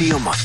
Radiomax.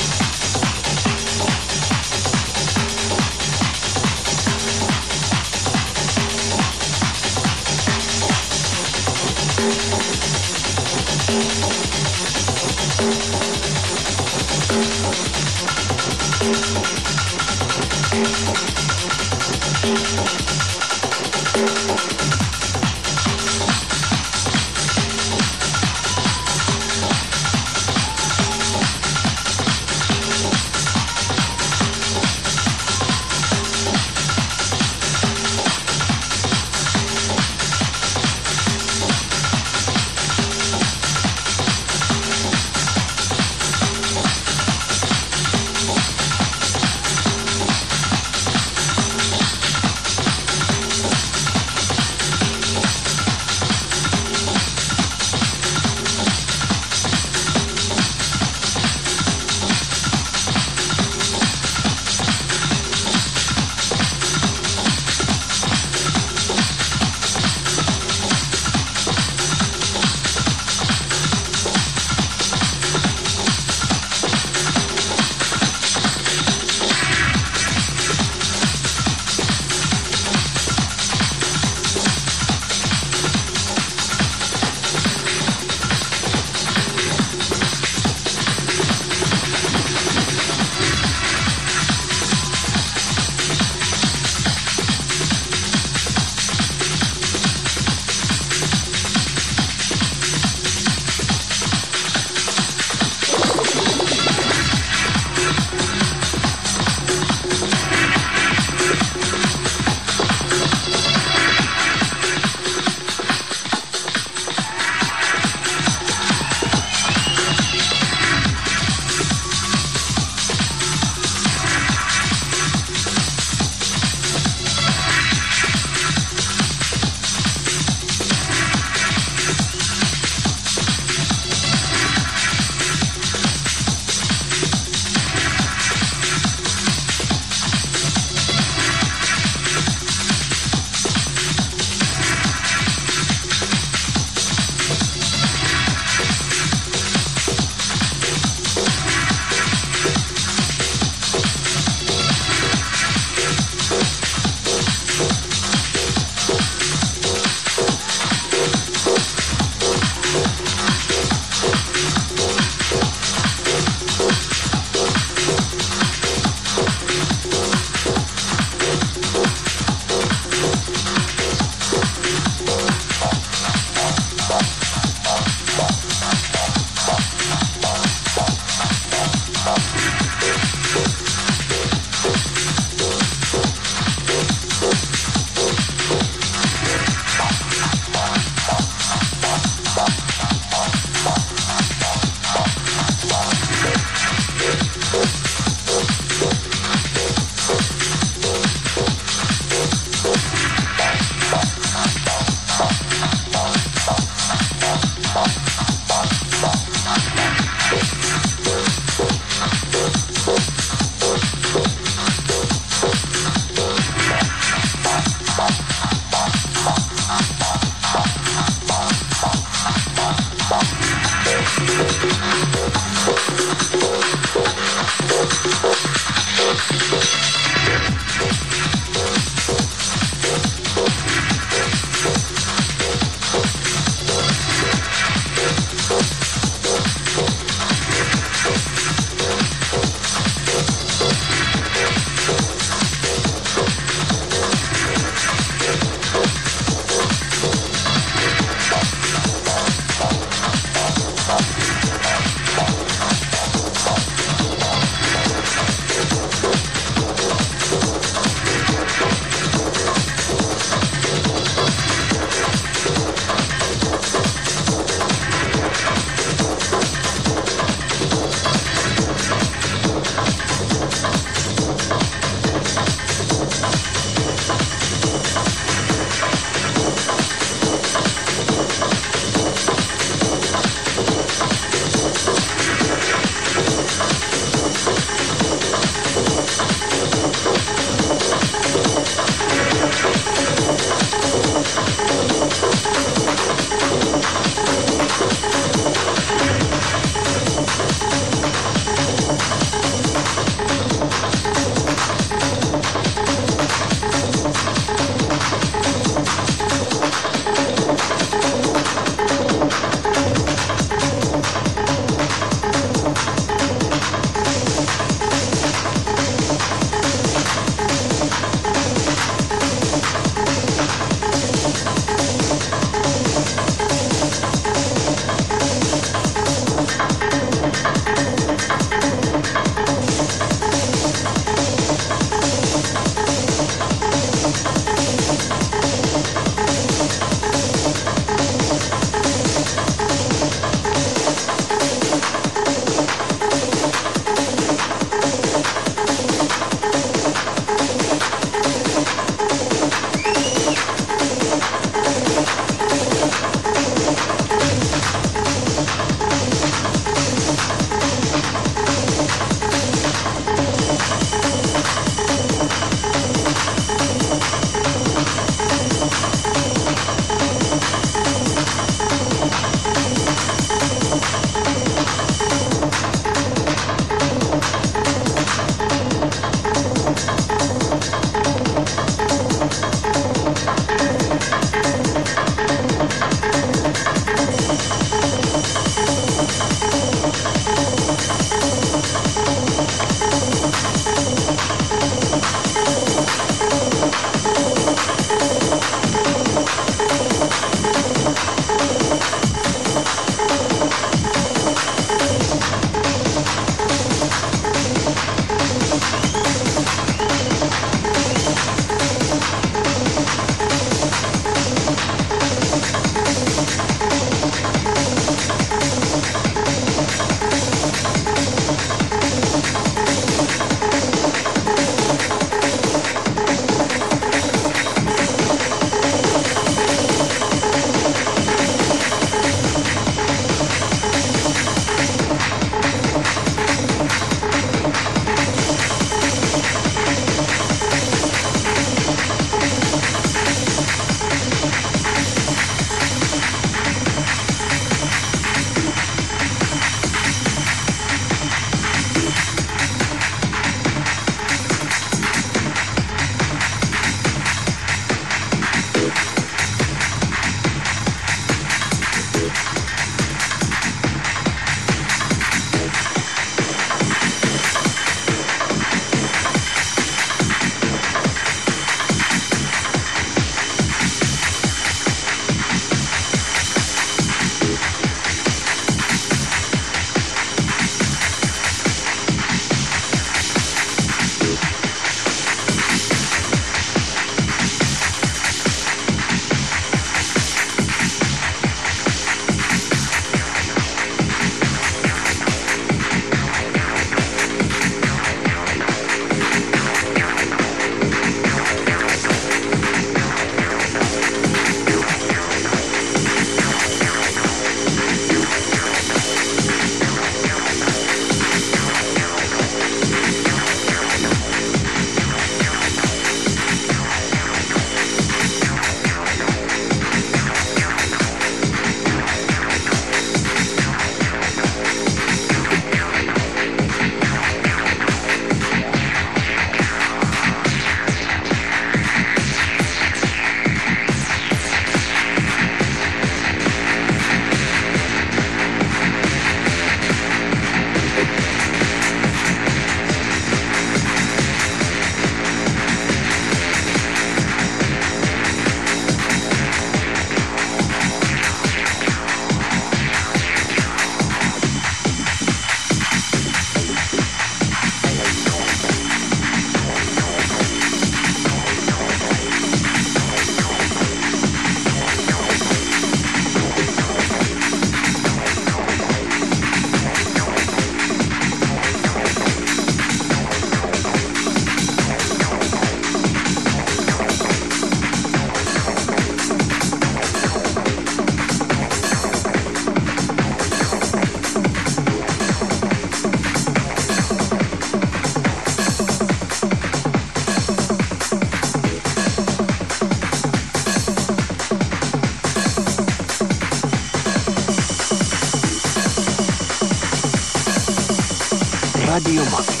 Radio Max.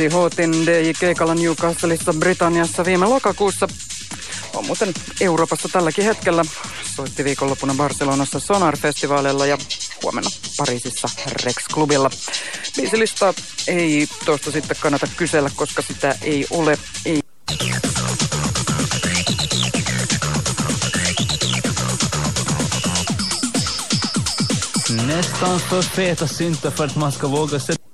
Richie Hotin DJ-keikalla Newcastleissa Britanniassa viime lokakuussa. On muuten Euroopassa tälläkin hetkellä. Soitti viikonloppuna Barcelonassa Sonar-festivaalilla ja huomenna Pariisissa Rex-klubilla. Biisilista ei tuosta sitten kannata kysellä, koska sitä ei ole. Ei Nästan för feta syntar för att man ska våga sätta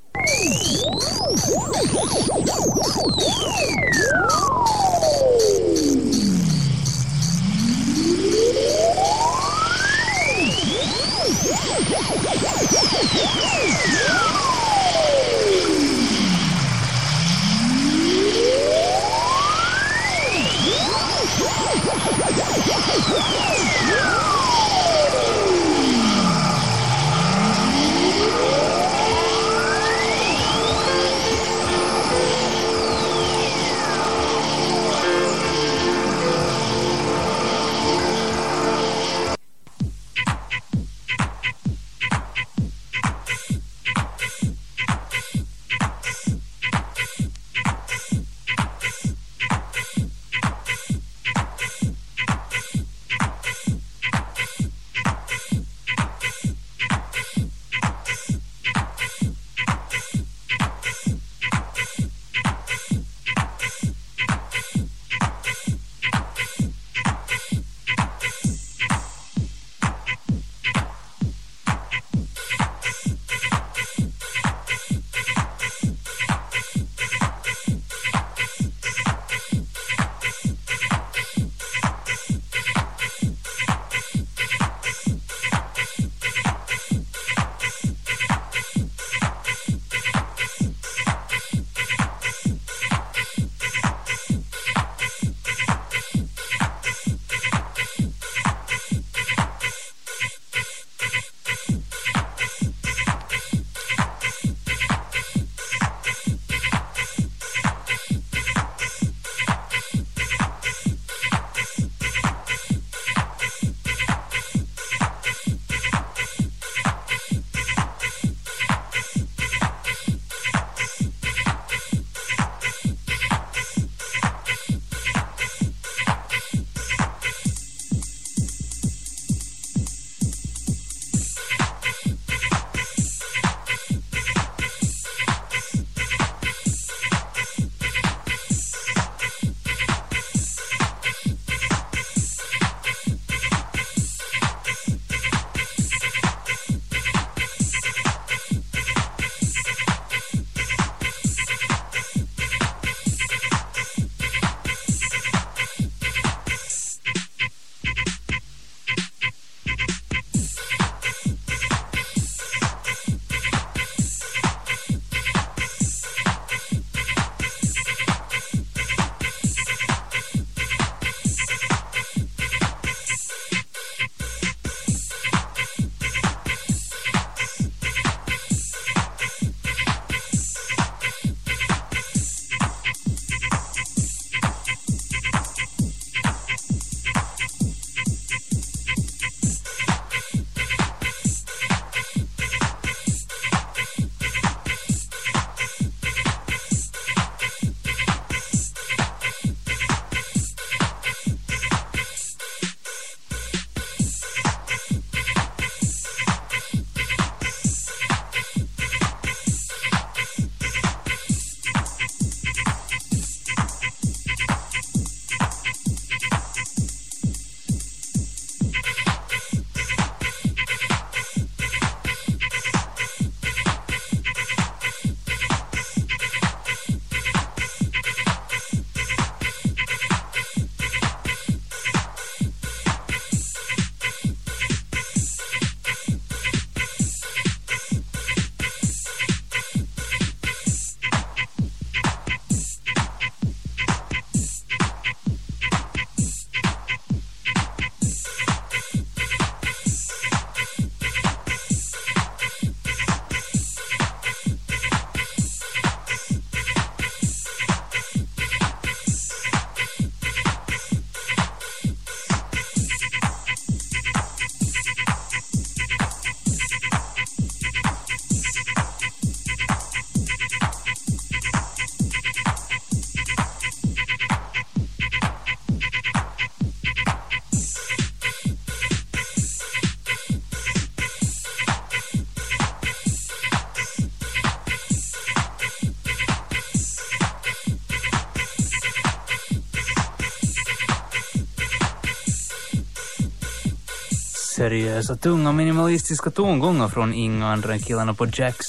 seriösa, tunga, minimalistiska tongångar från inga andra än killarna på Jacks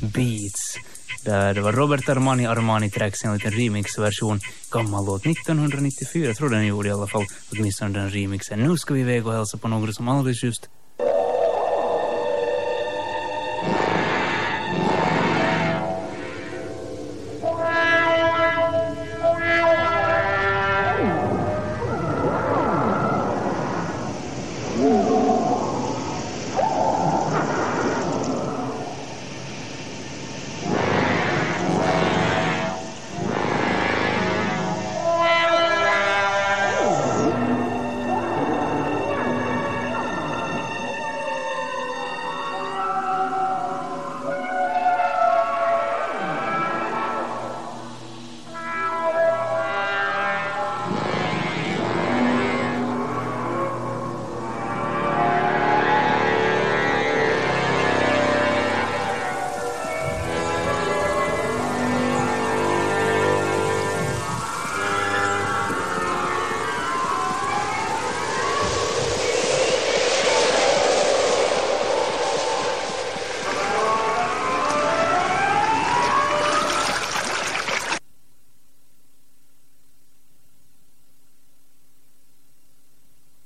Beats. Där det var Robert Armani Armani Tracks, en liten remixversion. Gammal låt 1994, tror den gjorde i alla fall, åtminstone den remixen. Nu ska vi iväg och hälsa på några som alldeles just